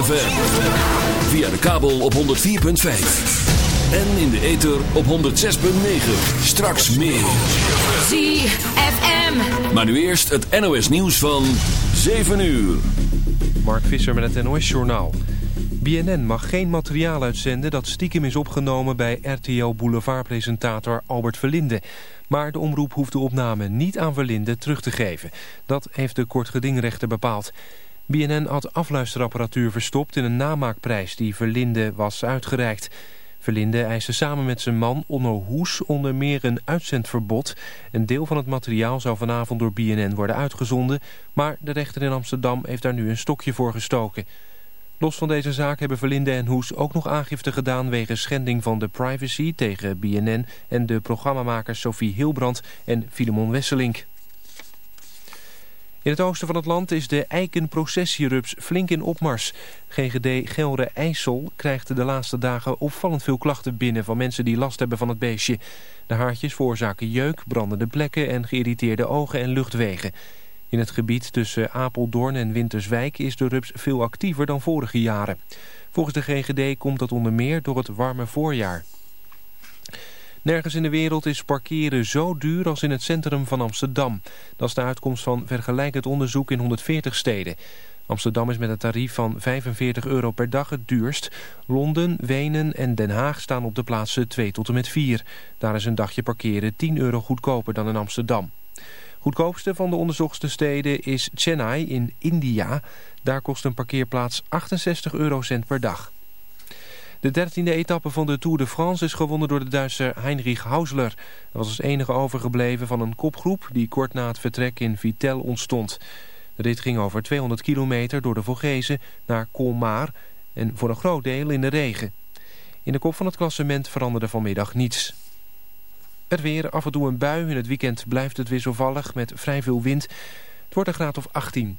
ZFM. Via de kabel op 104.5. En in de ether op 106.9. Straks meer. ZFM. Maar nu eerst het NOS nieuws van 7 uur. Mark Visser met het NOS Journaal. BNN mag geen materiaal uitzenden dat stiekem is opgenomen bij RTL Boulevard-presentator Albert Verlinde. Maar de omroep hoeft de opname niet aan Verlinde terug te geven. Dat heeft de kortgedingrechter bepaald. BNN had afluisterapparatuur verstopt in een namaakprijs die Verlinde was uitgereikt. Verlinde eiste samen met zijn man Onno Hoes onder meer een uitzendverbod. Een deel van het materiaal zou vanavond door BNN worden uitgezonden... maar de rechter in Amsterdam heeft daar nu een stokje voor gestoken. Los van deze zaak hebben Verlinde en Hoes ook nog aangifte gedaan... wegens schending van de privacy tegen BNN en de programmamakers Sophie Hilbrand en Filemon Wesselink. In het oosten van het land is de eikenprocessierups flink in opmars. GGD Gelre IJssel krijgt de laatste dagen opvallend veel klachten binnen... van mensen die last hebben van het beestje. De haartjes veroorzaken jeuk, brandende plekken en geïrriteerde ogen en luchtwegen. In het gebied tussen Apeldoorn en Winterswijk is de rups veel actiever dan vorige jaren. Volgens de GGD komt dat onder meer door het warme voorjaar. Nergens in de wereld is parkeren zo duur als in het centrum van Amsterdam. Dat is de uitkomst van vergelijkend onderzoek in 140 steden. Amsterdam is met een tarief van 45 euro per dag het duurst. Londen, Wenen en Den Haag staan op de plaatsen 2 tot en met 4. Daar is een dagje parkeren 10 euro goedkoper dan in Amsterdam. Goedkoopste van de onderzochte steden is Chennai in India. Daar kost een parkeerplaats 68 eurocent per dag. De dertiende etappe van de Tour de France is gewonnen door de Duitser Heinrich Hausler. Hij was als enige overgebleven van een kopgroep die kort na het vertrek in Vitel ontstond. De rit ging over 200 kilometer door de Vogezen naar Colmar en voor een groot deel in de regen. In de kop van het klassement veranderde vanmiddag niets. Het weer, af en toe een bui. In het weekend blijft het wisselvallig met vrij veel wind. Het wordt een graad of 18.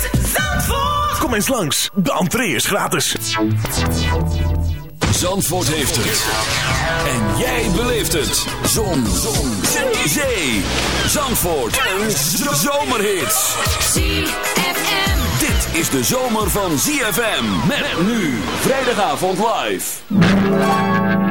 Zandvoort. Kom eens langs, de entree is gratis. Zandvoort heeft het. En jij beleeft het. Zon. Zon. Zee. Zandvoort. Een zomerhit. ZFM. Dit is de zomer van ZFM. Met nu. Vrijdagavond live.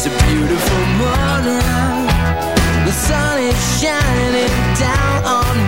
It's a beautiful morning. The sun is shining down on me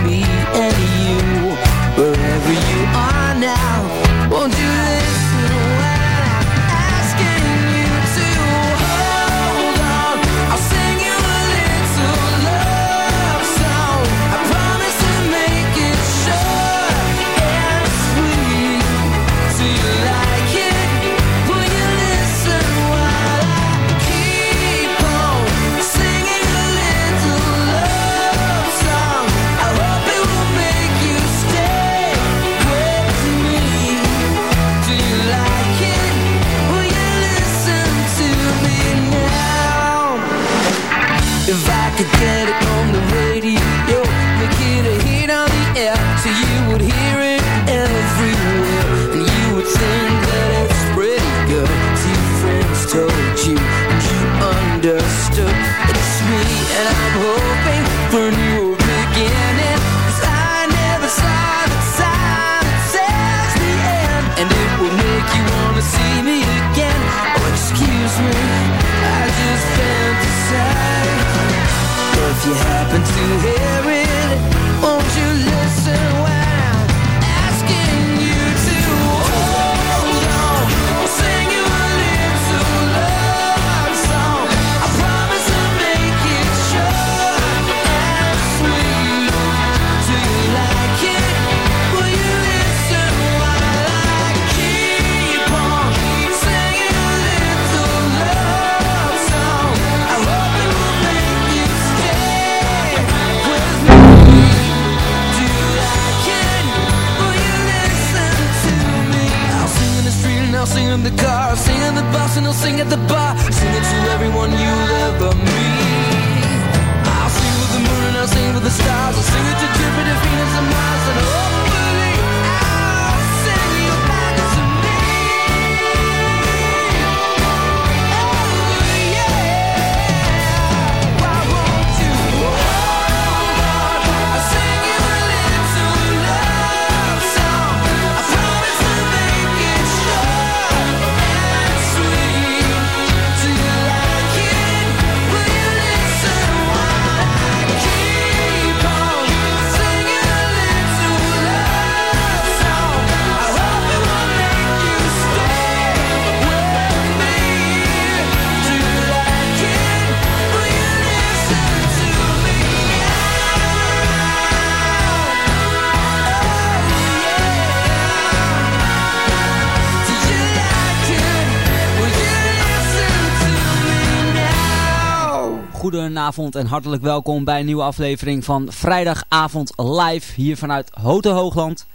Goedenavond en hartelijk welkom bij een nieuwe aflevering van Vrijdagavond Live hier vanuit Hote Hoogland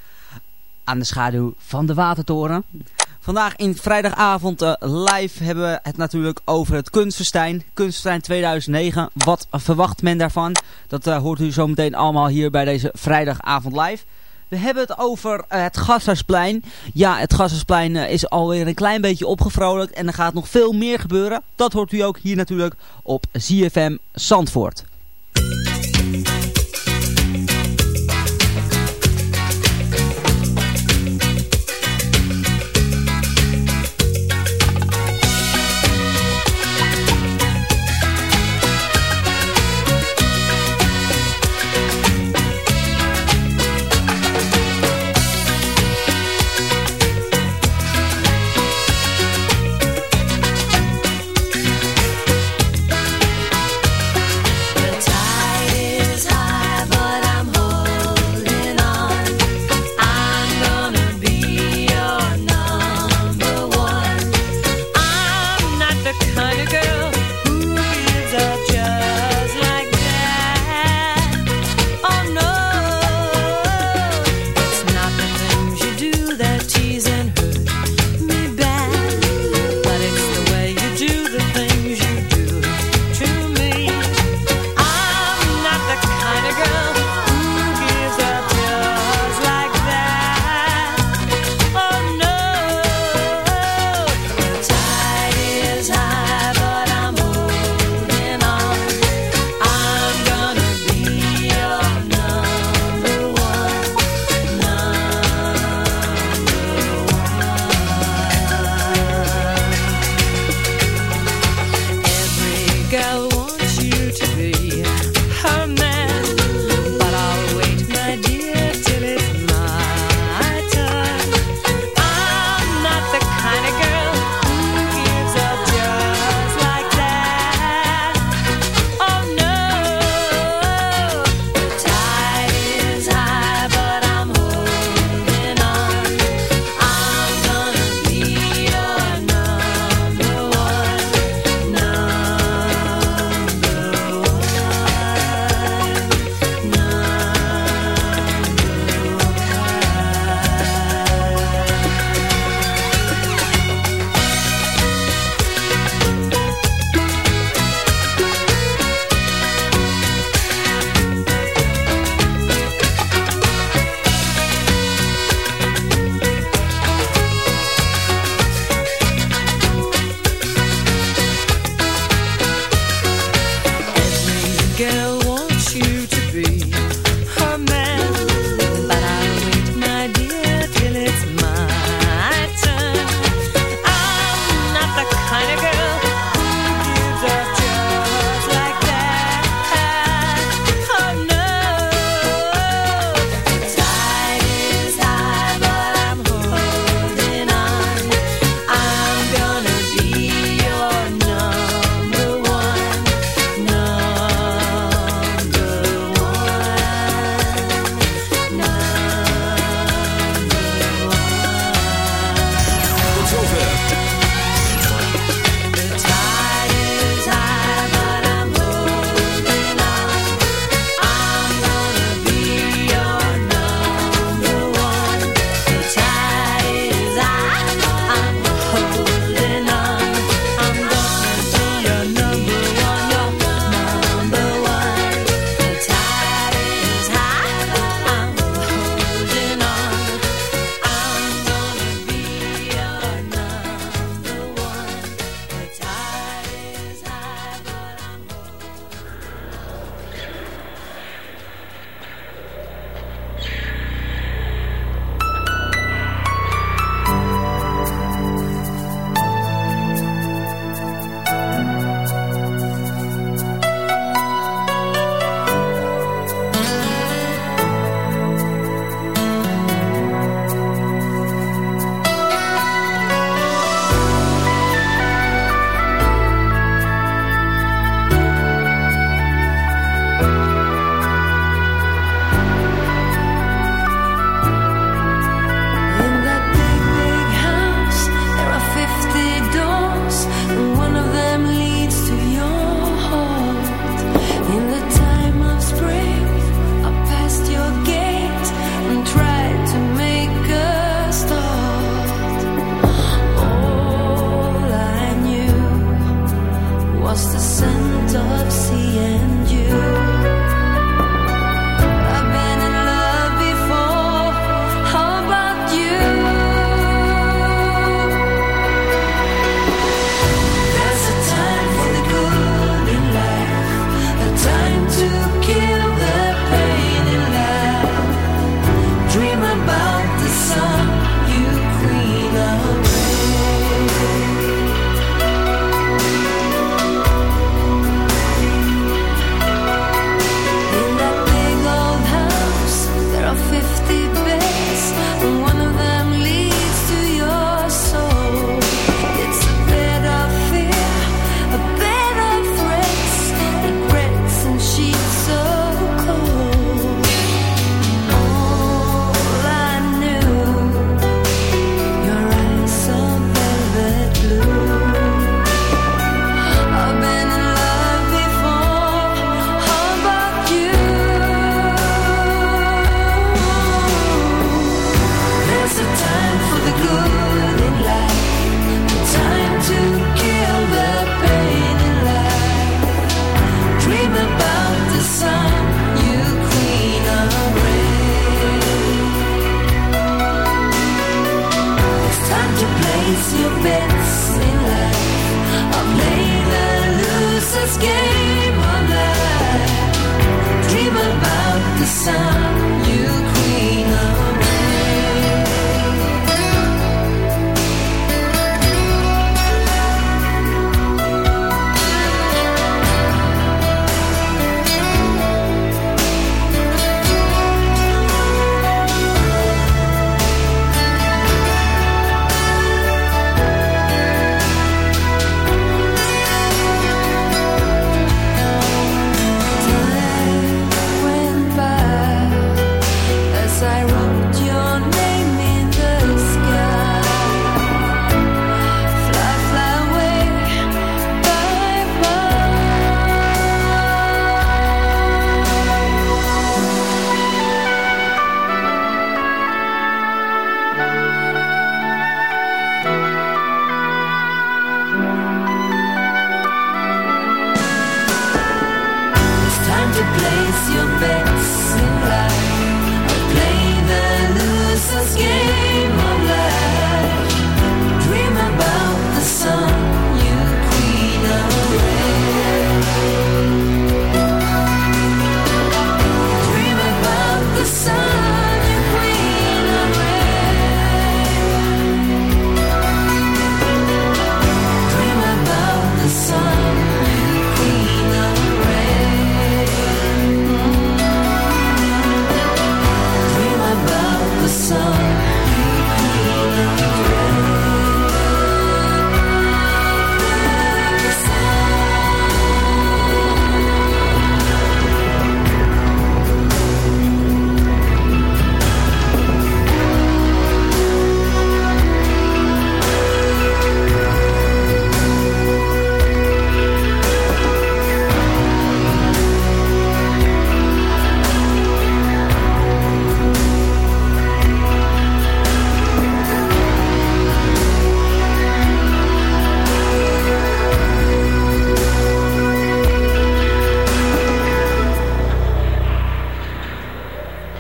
aan de schaduw van de Watertoren. Vandaag in Vrijdagavond eh, Live hebben we het natuurlijk over het Kunstfestijn. Kunstfestijn 2009, wat verwacht men daarvan? Dat eh, hoort u zometeen allemaal hier bij deze Vrijdagavond Live. We hebben het over eh, het Gasthuisplein. Ja, het Gasthuisplein eh, is alweer een klein beetje opgevrolijkt en er gaat nog veel meer gebeuren. Dat hoort u ook hier natuurlijk op ZFM Zandvoort.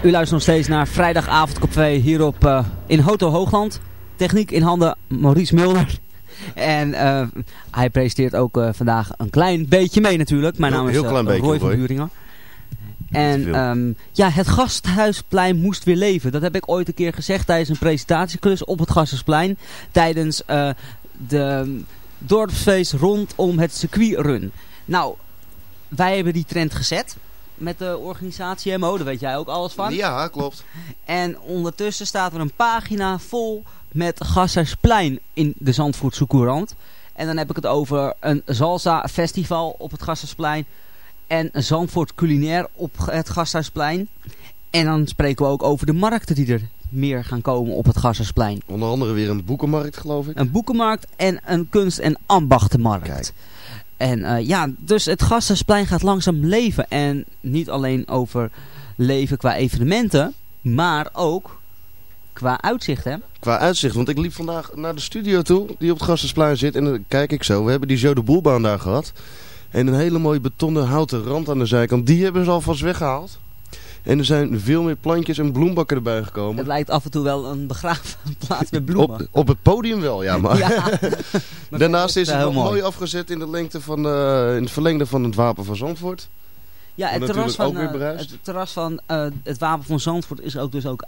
U luistert nog steeds naar vrijdagavond Café hier op, eh, in Hoto Hoogland. Techniek in handen Maurice Mulder. En eh, hij presenteert ook eh, vandaag een klein beetje mee natuurlijk. Mijn naam is heel klein beetje, Roy van. Buringen. En ehm, ja, het Gasthuisplein moest weer leven. Dat heb ik ooit een keer gezegd tijdens een presentatieklus op het Gasthuisplein. Tijdens de dorpsfeest rondom het circuitrun. Nou, wij hebben die trend gezet met de organisatie MO. Daar weet jij ook alles van. Ja, klopt. En ondertussen staat er een pagina vol met Gasthuisplein in de Zandvoortse Courant. En dan heb ik het over een salsa festival op het Gasthuisplein. En een Zandvoort culinair op het Gasthuisplein. En dan spreken we ook over de markten die er meer gaan komen op het Gasthuisplein. Onder andere weer een boekenmarkt, geloof ik. Een boekenmarkt en een kunst- en ambachtenmarkt. Kijk. En eh, ja, dus het Gasthuisplein gaat langzaam leven. En niet alleen over leven qua evenementen, maar ook qua uitzicht, hè? Qua uitzicht, want ik liep vandaag naar de studio toe, die op het Gastensplein zit. En dan kijk ik zo, we hebben die Joe de Boelbaan daar gehad. En een hele mooie betonnen houten rand aan de zijkant, die hebben ze alvast weggehaald. En er zijn veel meer plantjes en bloembakken erbij Het gekomen. lijkt af en toe wel een begraafplaats met bloemen. Op, op het podium wel, ja. Maar Ja. Maar daarnaast is het nog mooi afgezet in de lengte van, eh, in het verlengde van het wapen van Zandvoort. Ja, het Wat terras van, weer eh, het terras van eh, het Wapen van Zandvoort is ook dus ook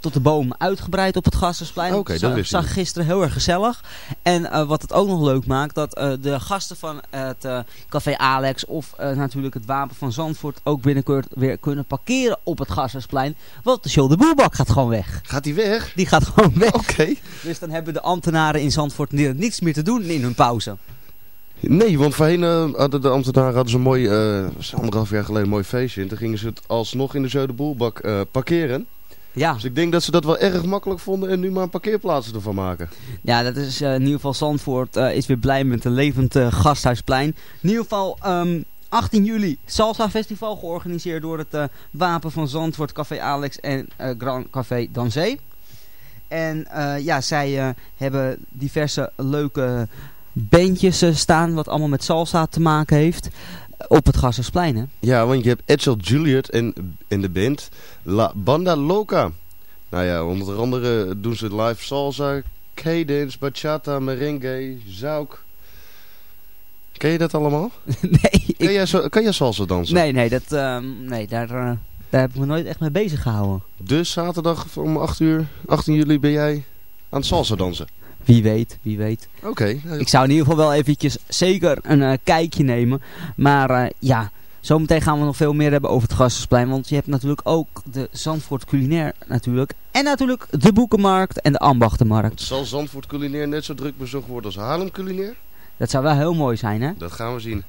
tot de boom uitgebreid op het Gassersplein. Oké, dat zag, wist zag gisteren heel erg gezellig. En eh, wat het ook nog leuk maakt, dat eh, de gasten van het eh, Café Alex of natuurlijk het Wapen van Zandvoort ook binnenkort weer kunnen parkeren op het Gassersplein. Want de show de boerbak gaat gewoon weg. Gaat hij weg? Die gaat gewoon weg. Oké. Dus dan hebben de ambtenaren in Zandvoort niets meer te doen in hun pauze. Nee, want voorheen hadden de ambtenaren hadden ze een mooi, anderhalf jaar geleden een mooi feestje. En toen gingen ze het alsnog in de Zo de Boelbak eh, parkeren. Ja, Dus ik denk dat ze dat wel erg makkelijk vonden en nu maar een parkeerplaatsen ervan maken. ja dat is eh, in ieder geval Zandvoort eh, is weer blij met een levend eh, gasthuisplein. In ieder geval ehm, 18 juli Salsa Festival georganiseerd door het Wapen van Zandvoort, Café Alex en Grand Café Danzee. En ja, zij hebben diverse leuke bandjes staan wat allemaal met salsa te maken heeft. Op het Gassersplein, hè? Ja, want je hebt Edsel Juliet en, en de band La Banda Loca. Nou ja, onder andere doen ze live salsa, cadence, bachata, merengue, zouk. Ken je dat allemaal? nee, ik, Kan jij, zo- kan jij salsa dansen? nee, nee, dat, ehm, nee daar, eh, daar heb ik me nooit echt mee bezig gehouden. Dus zaterdag om 8 uur, 18 juli ben jij aan het salsa dansen. Wie weet, wie weet. Oké. nou, Ik zou in ieder geval wel eventjes zeker een eh, kijkje nemen. Maar eh, ja, zometeen gaan we nog veel meer hebben over het Gassersplein. Want je hebt natuurlijk ook de Zandvoort Culinair natuurlijk. En natuurlijk de Boekenmarkt en de Ambachtenmarkt. Zal Zandvoort culinair net zo druk bezocht worden als Haarlem culinair? Dat zou wel heel mooi zijn, hè? Dat gaan we zien.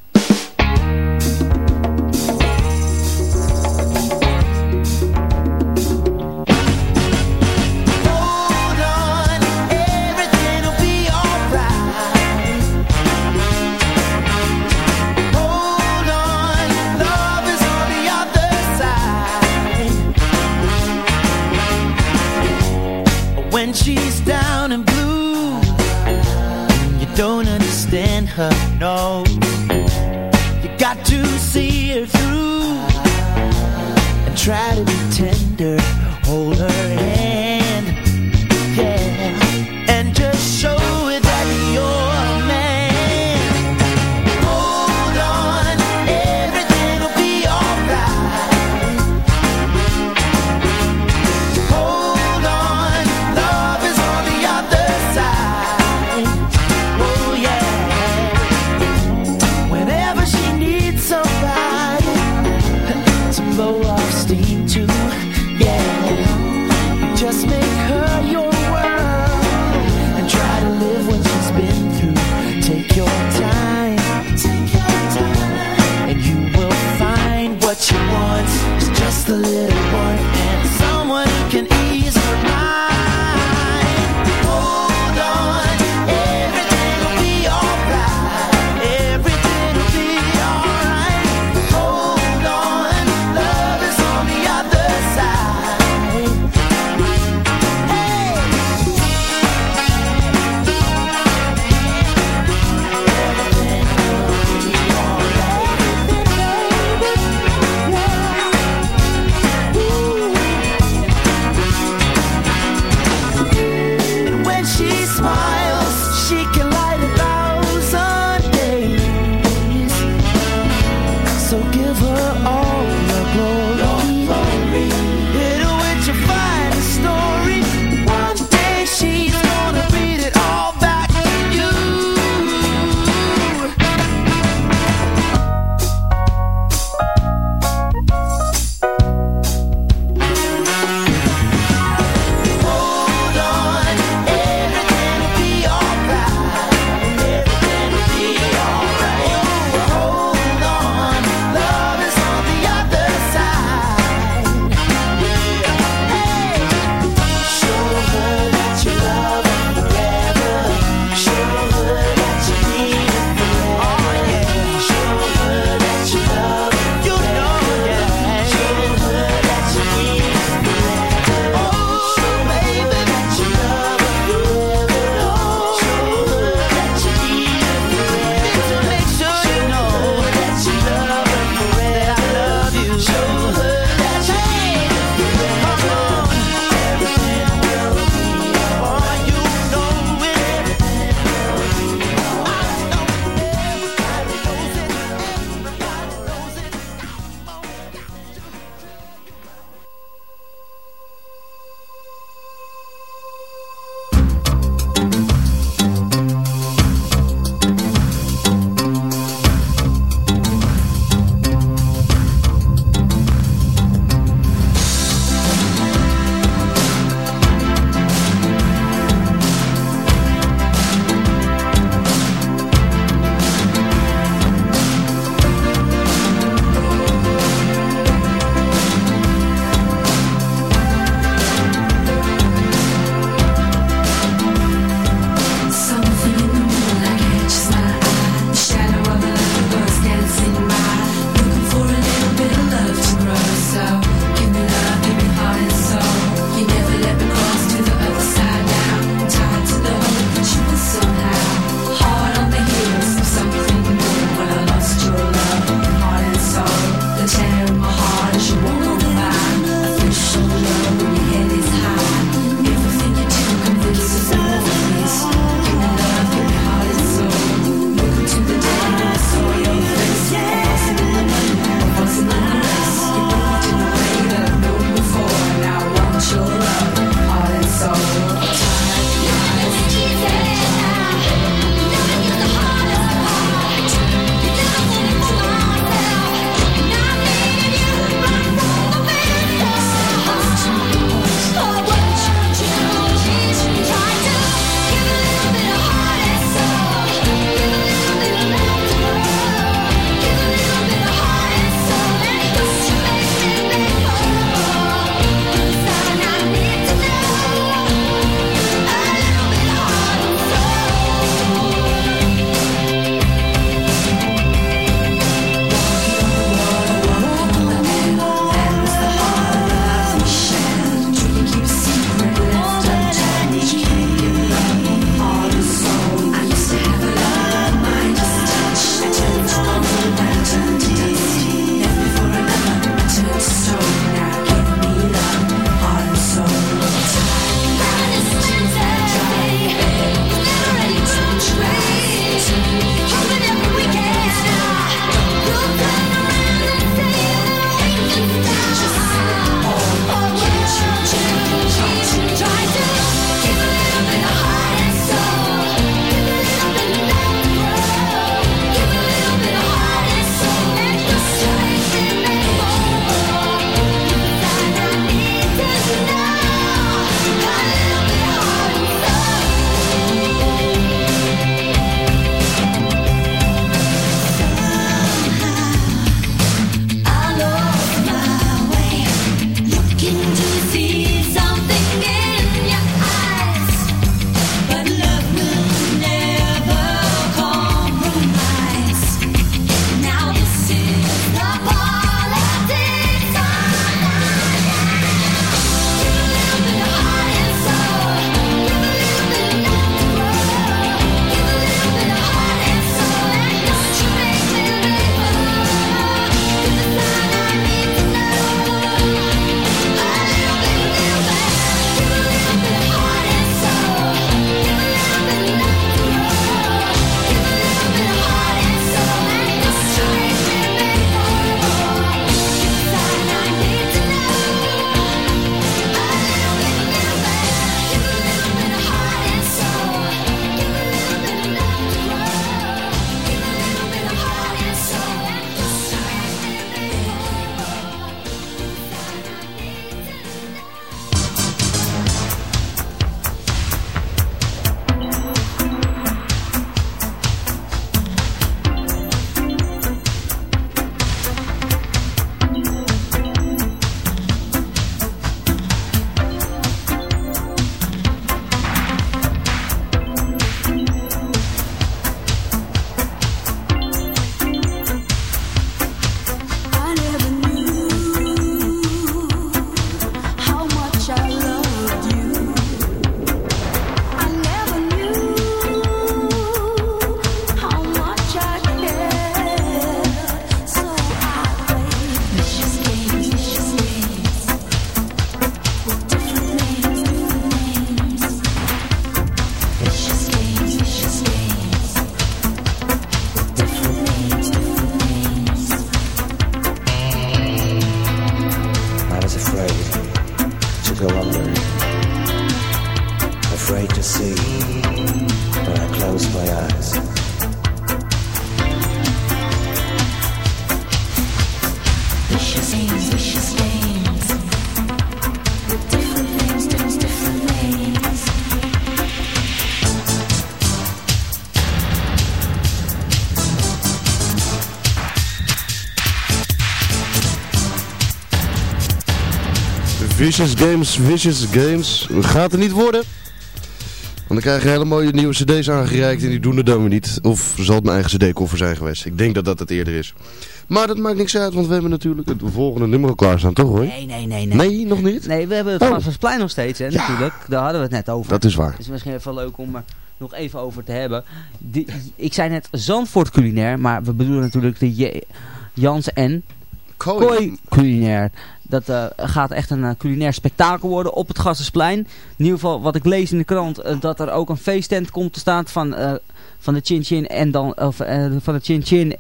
Try to be tender. Vicious Games, Vicious Games. Gaat er niet worden. Want dan krijg je hele mooie nieuwe cd's aangereikt en die doen het dan weer niet. Of zal het mijn eigen cd-koffer zijn geweest. Ik denk dat dat het eerder is. Maar dat maakt niks uit, want we hebben natuurlijk het volgende nummer al klaarstaan, toch hoor? Nee, nee, nee, nee. Nee, nog niet? Nee, we hebben het Oh. Gasthuisplein nog steeds, hè, natuurlijk. Daar hadden we het net over. Dat is waar. Het is misschien even leuk om er nog even over te hebben. Die, ik zei net Zandvoort culinair, maar we bedoelen natuurlijk de J- Jans en Kooi culinair. Dat eh, gaat echt een eh, culinair spektakel worden op het Gassersplein. In ieder geval wat ik lees in de krant, eh, dat er ook een feesttent komt te staan van, van de Chin Chin en dan of, van de Chin Chin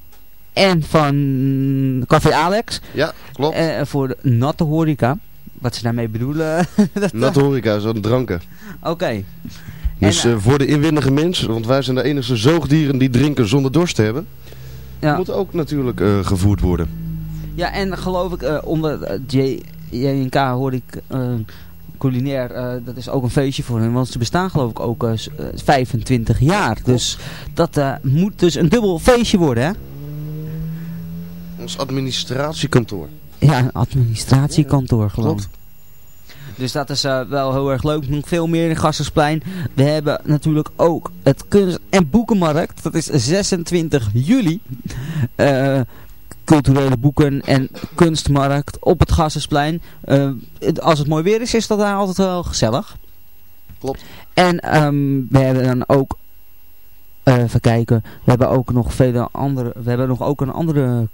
en van Café Alex. Ja, klopt. Voor de natte horeca. Wat ze daarmee bedoelen. Natte horeca, zo'n dranken. Oké. Dus En, voor de inwendige mens, want wij zijn de enige zoogdieren die drinken zonder dorst te hebben. Ja. Moet ook natuurlijk gevoerd worden. Ja, en geloof ik, eh, onder eh, J- JNK hoor ik eh, culinair, dat is ook een feestje voor hun. Want ze bestaan geloof ik ook eh, s- eh, 25 jaar. Dus dat moet dus een dubbel feestje worden, hè? Ons administratiekantoor. Ja, een administratiekantoor gewoon. Klopt. Dus dat is wel heel erg leuk. Nog veel meer in Gassersplein. We hebben natuurlijk ook het kunst- en boekenmarkt. Dat is 26 juli. Culturele boeken en kunstmarkt op het Gassersplein. Eh, als het mooi weer is, is dat daar altijd wel gezellig. Klopt. En ehm, we hebben dan ook... eh, even kijken. We hebben ook nog vele andere... We hebben nog ook een andere...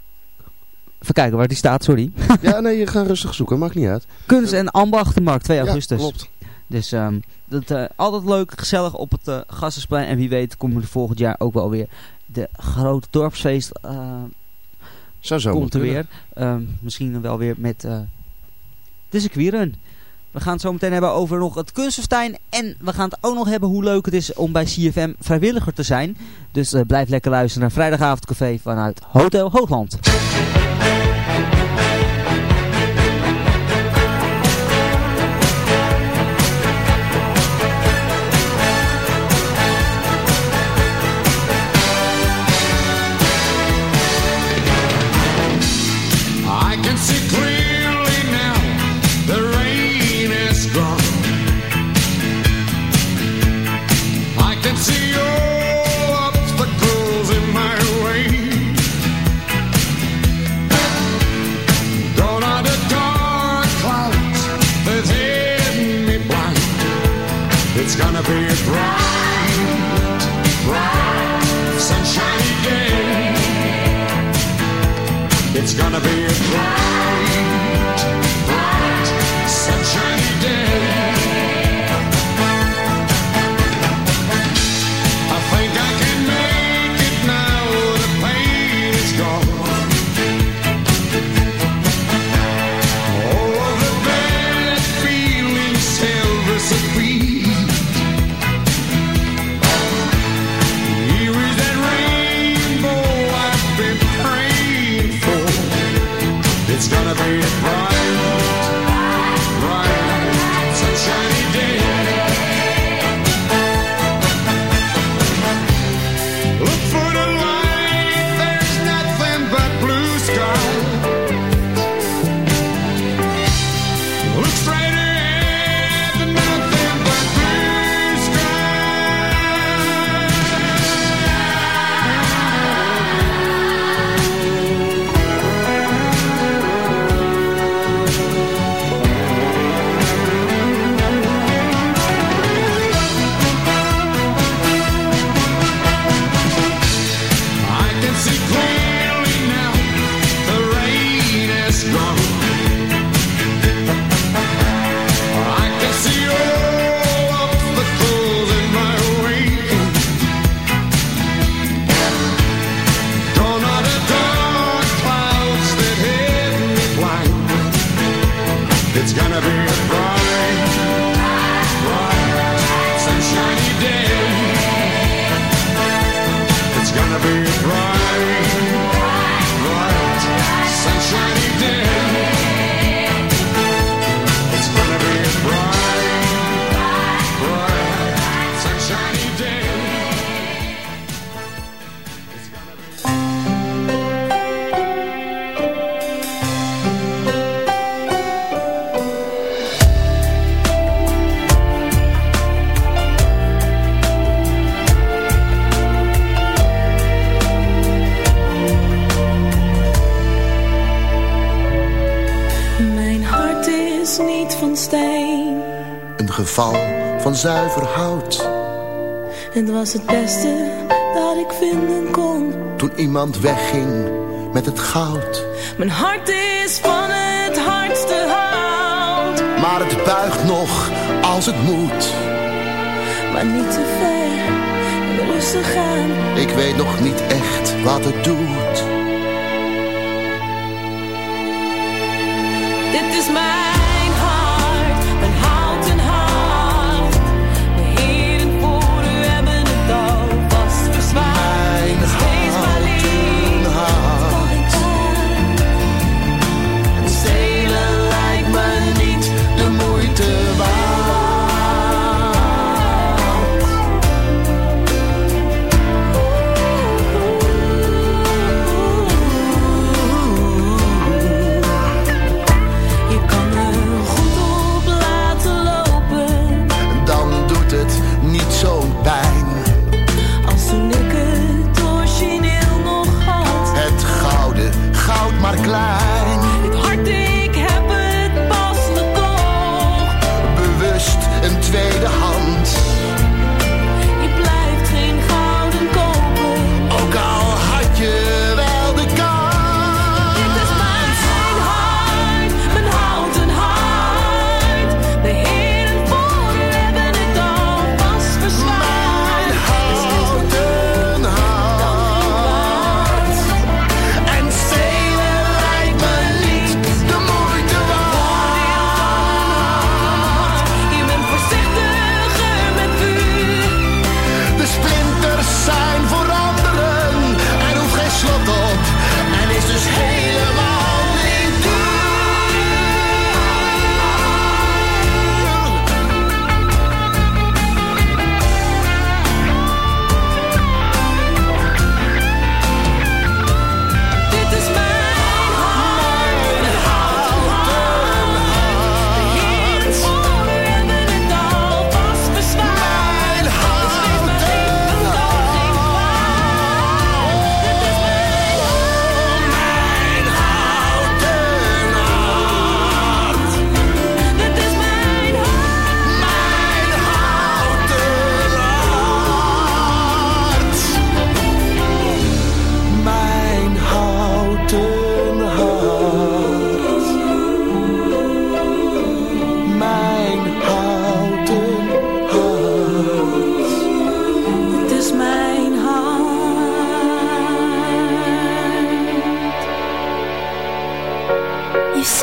Even kijken waar die staat, sorry. Ja, nee, je gaat rustig zoeken, maakt niet uit. Kunst- en ambachtenmarkt, 2 Ja, augustus. klopt. Dus ehm, dat, eh, altijd leuk, gezellig op het uh, Gassersplein. En wie weet komen er volgend jaar ook wel weer de grote dorpsfeest Zou zo komt er weer. Ehm, misschien wel weer met eh de circuitrun. We gaan het zo meteen hebben over nog het kunstenfestijn. En we gaan het ook nog hebben hoe leuk het is om bij CFM vrijwilliger te zijn. Dus eh, blijf lekker luisteren naar Vrijdagavondcafé vanuit Hotel Hoogland. it's gonna be zuiver hout. Het was het beste dat ik vinden kon. Toen iemand wegging met het goud. Mijn hart is van het hardste hout. Maar het buigt nog als het moet. Maar niet te ver, rustig gaan. Ik weet nog niet echt wat het doet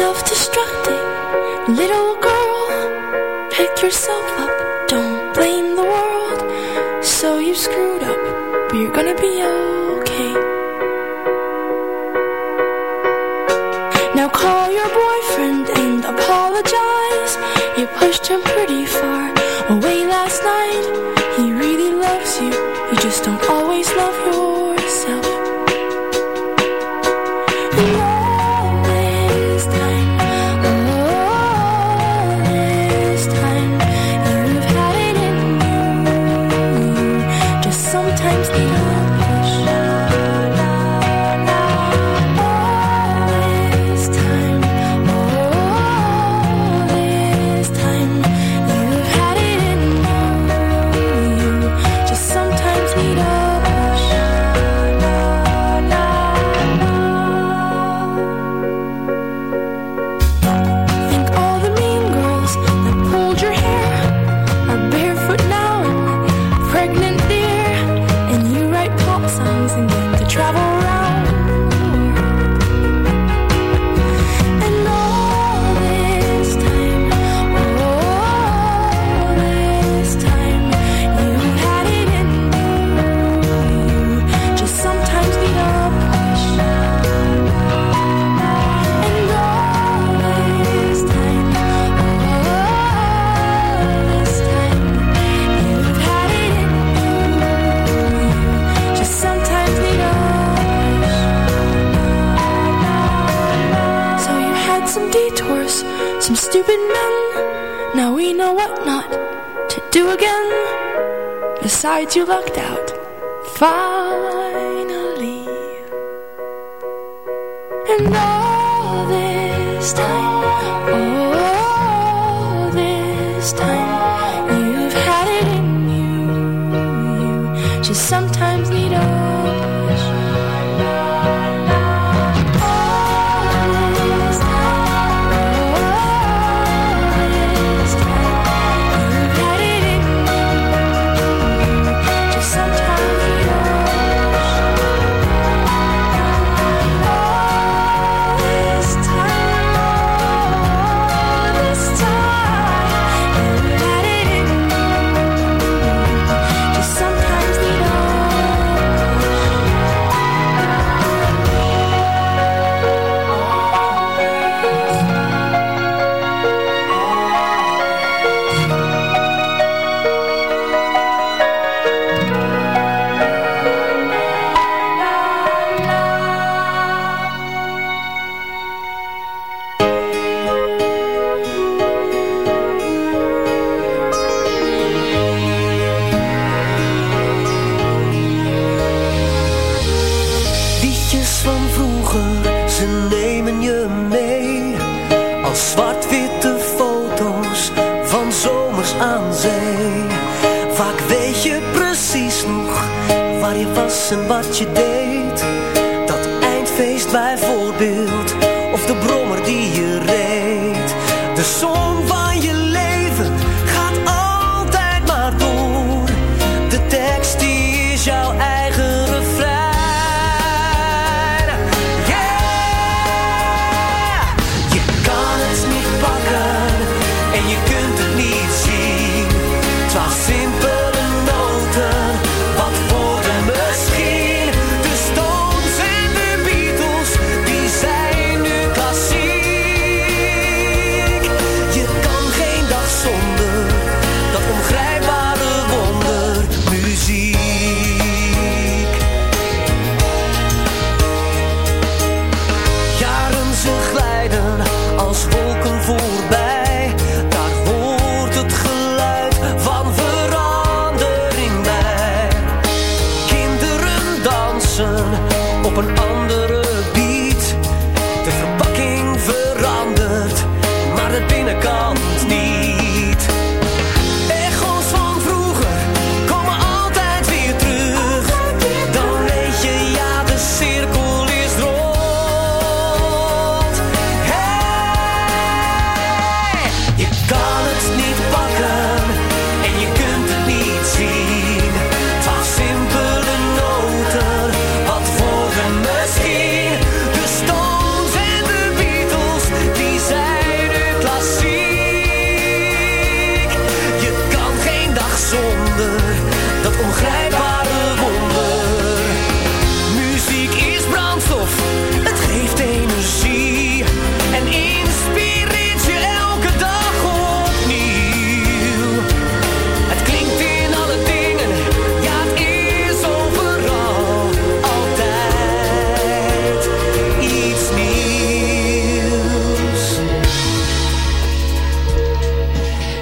self-destructing. Little girl, pick yourself up. Don't blame the world. So you screwed up. But you're gonna be okay. Now call your boyfriend and apologize. You pushed him pretty far. stupid men. Now we know what not to do again. Besides, you lucked out. Finally. And all this time, all this time. en wat je deed. Dat eindfeest bijvoorbeeld.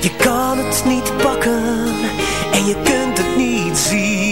Je kan het niet pakken en je kunt het niet zien.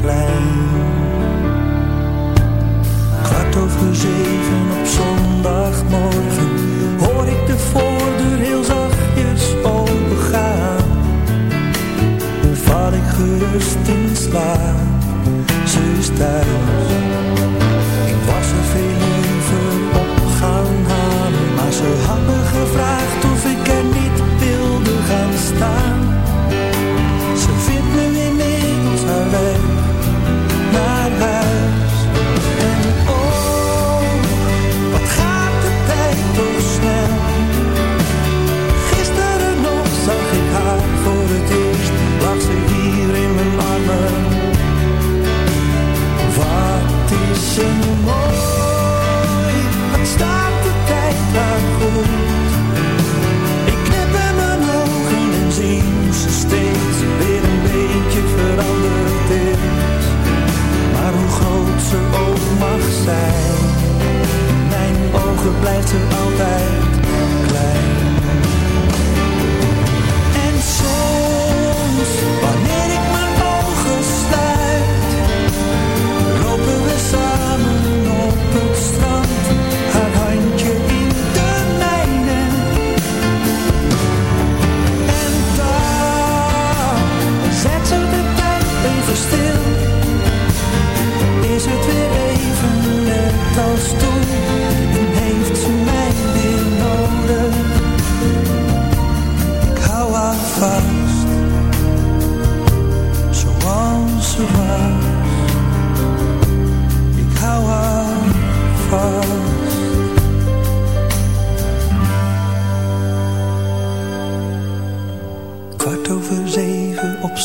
Klein. Kwart over zeven op zondagmorgen hoor ik de voordeur heel zachtjes opengaan. Dan val ik gerust in slaap, ze is thuis.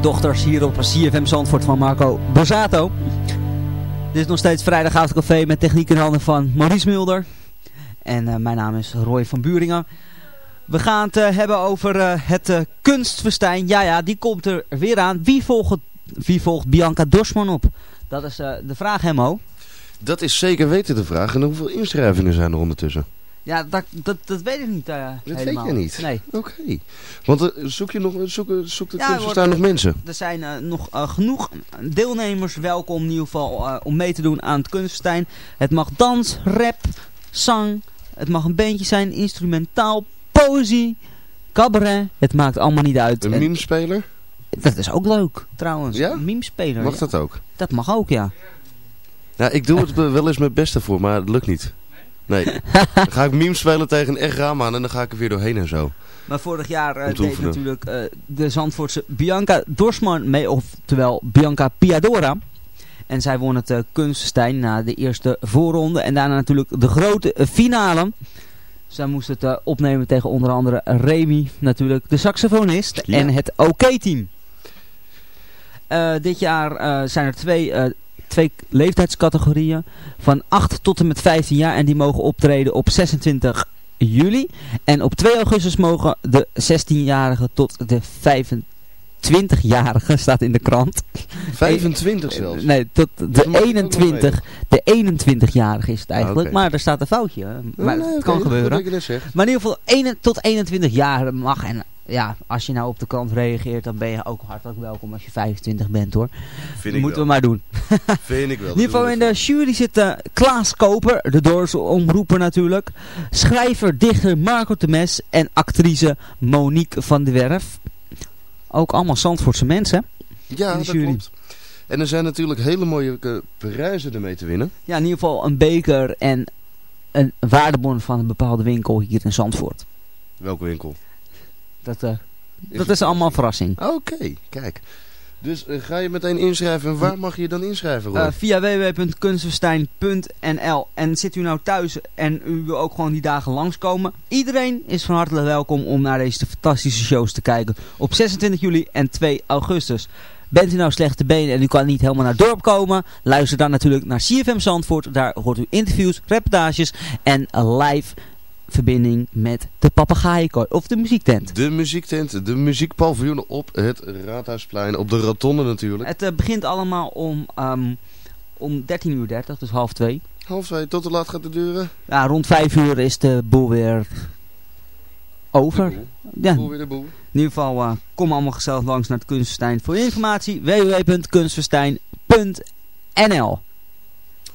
dochters hier op CFM Zandvoort van Marco Borsato. Dit is nog steeds vrijdagavond café met techniek in handen van Maurice Mulder. En eh, mijn naam is Roy van Buringen. We gaan het eh, hebben over eh, het kunstfestijn. Ja, ja, die komt er weer aan. Wie volgt, wie volgt Bianca Dorsman op? Dat is de vraag, Hemmo. Dat is zeker weten de vraag. En hoeveel inschrijvingen zijn er ondertussen? Ja, dat, dat, dat weet ik niet eh Dat helemaal. weet je niet? Nee. Oké. Want eh, zoek je nog, zoek, zoek de Ja, nog mensen? Er zijn eh, nog eh, genoeg deelnemers welkom in ieder geval eh, om mee te doen aan het kunstfestijn. Het mag dans, rap, zang, het mag een bandje zijn, instrumentaal, poëzie, cabaret. Het maakt allemaal niet uit. Een En meme-speler? Dat is ook leuk trouwens. Ja? Een meme-speler. Mag ja. dat ook? Dat mag ook, ja. Ja, ik doe het wel eens mijn beste voor, maar het lukt niet. Nee. dan ga ik memes spelen tegen een echt raam aan en dan ga ik er weer doorheen en zo. Maar vorig jaar eh, deed oefenen. natuurlijk eh, de Zandvoortse Bianca Dorsman mee, oftewel Bianca Piadora. En zij won het eh, kunstfestijn na de eerste voorronde. En daarna natuurlijk de grote finale. Zij moest het opnemen tegen onder andere Remy, natuurlijk de saxofonist. Ja. En het OK-team. Dit jaar zijn er twee, twee leeftijdscategorieën. Van 8 tot en met 15 jaar. En die mogen optreden op 26 juli. En op 2 augustus mogen de 16-jarigen tot de 25-jarige staat in de krant. 25 zelfs? Eh, Nee, tot de mag ik ook nog 21. De 21-jarige is het eigenlijk. Oké. Maar er staat een foutje. hè. Maar nee, het kan gebeuren. Maar in ieder geval een, tot 21 jaar mag. En ja, als je nou op de krant reageert, dan ben je ook hartelijk welkom als je 25 bent hoor. Vind ik Moeten wel. we maar doen. Vind ik wel. In ieder geval in de jury zit eh, Klaas Koper, de Doorse omroeper natuurlijk. Schrijver, dichter Marco Temes en actrice Monique van der Werf. Ook allemaal Zandvoortse mensen. Ja, in de dat jury. klopt. En er zijn natuurlijk hele mooie eh, prijzen ermee te winnen. Ja, in ieder geval een beker en een waardebon van een bepaalde winkel hier in Zandvoort. Welke winkel? Dat, eh, dat is allemaal een verrassing. Oké, kijk. Dus eh, ga je meteen inschrijven. En waar mag je dan inschrijven? Eh, via www.kunstenstein.nl En zit u nou thuis en u wil ook gewoon die dagen langskomen. Iedereen is van harte welkom om naar deze fantastische shows te kijken. Op 26 juli en 2 augustus. Bent u nou slechte benen en u kan niet helemaal naar het dorp komen? Luister dan natuurlijk naar CFM Zandvoort. Daar hoort u interviews, reportages en live verbinding met de papegaaienkooi of de muziektent. De muziektent, de muziekpaviljoen op het Raadhuisplein. Op de rotonde natuurlijk. Het eh, begint allemaal om, ehm om 13.30 uur, 30, dus half twee. Half twee, tot hoe laat gaat het duren? Ja, rond 5 uur is de boel weer over. Ja. Boel weer de boel. In ieder geval, eh, kom allemaal gezellig langs naar het Kunstenstein. Voor informatie www.kunstenstein.nl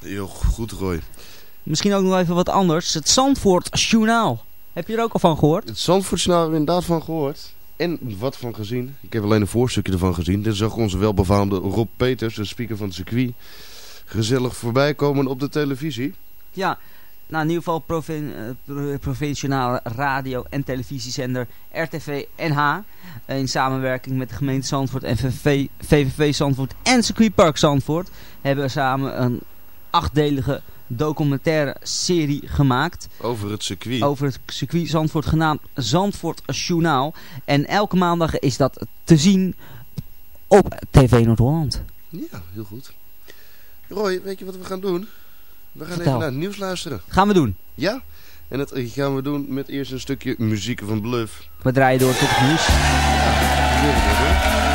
Heel goed, Roy. Misschien ook nog even wat anders. Het Zandvoort Journaal. Heb je er ook al van gehoord? Het Zandvoortsnaal hebben we inderdaad van gehoord. En wat van gezien. Ik heb alleen een voorstukje ervan gezien. Dit zag onze welbefaamde Rob Peters, de speaker van het circuit, gezellig voorbij komen op de televisie. Ja, nou in ieder geval provin eh, pro- provinciale radio- en televisiezender RTV NH. In samenwerking met de gemeente Zandvoort en VVV, Zandvoort en Circuitpark Zandvoort. Hebben samen een achtdelige documentaire serie gemaakt. Over het circuit. Over het circuit Zandvoort genaamd Zandvoort Journaal. En elke maandag is dat te zien op TV Noord-Holland. Ja, heel goed. Roy, weet je wat we gaan doen? We gaan Vertel. even naar het nieuws luisteren. Gaan we doen. Ja? En dat gaan we doen met eerst een stukje muziek van Bluff. We draaien door tot het nieuws. Ja,